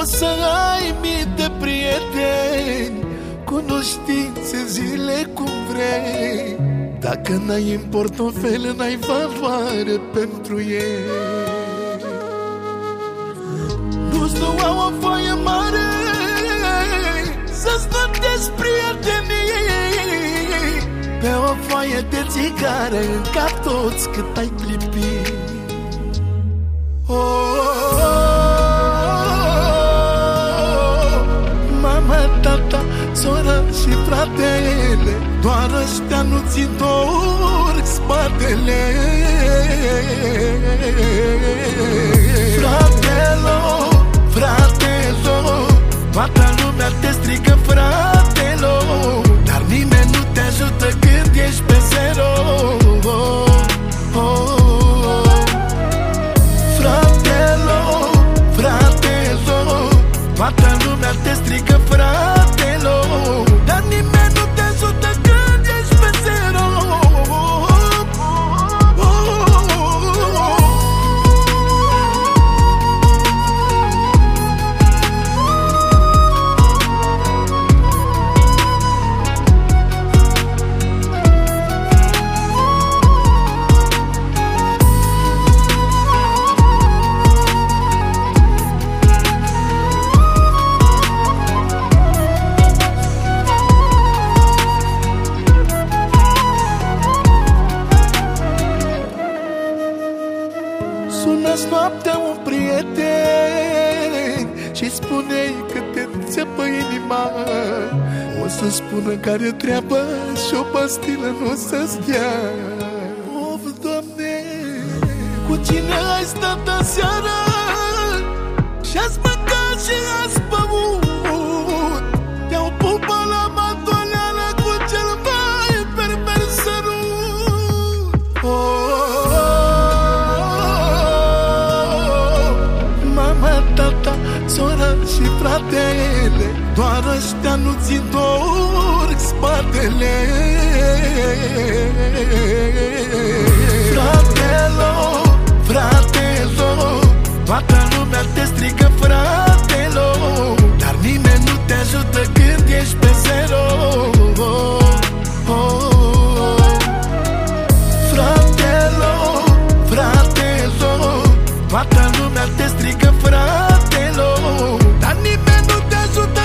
Poți să ai mii de prieteni Cunoștințe zile cum vrei. Dacă n-ai în portofel, n-ai valoare pentru ei. Nu-ți dau o foaie mare Să-ți notezi prietenii Pe o foaie de țigare În cap toți cât ai clipit sora și fratele Doar ăștia nu ți întorc spatele. Fratelo, fratelo Toată lumea te strică fratelo Dar nimeni nu te ajută când ești pe zero. Fratelo, fratelo Toată lumea te strică fratelo noaptea un prieten Și spune că te țepă inima. O să spună care treabă Și o pastilă nu o să-ți dea. Of, Doamne Cu cine ai stat aseară sora și fratele Doar ăștia nu ți întorc spatele Lumea te strigă fratelor. Dar nimeni nu te ajută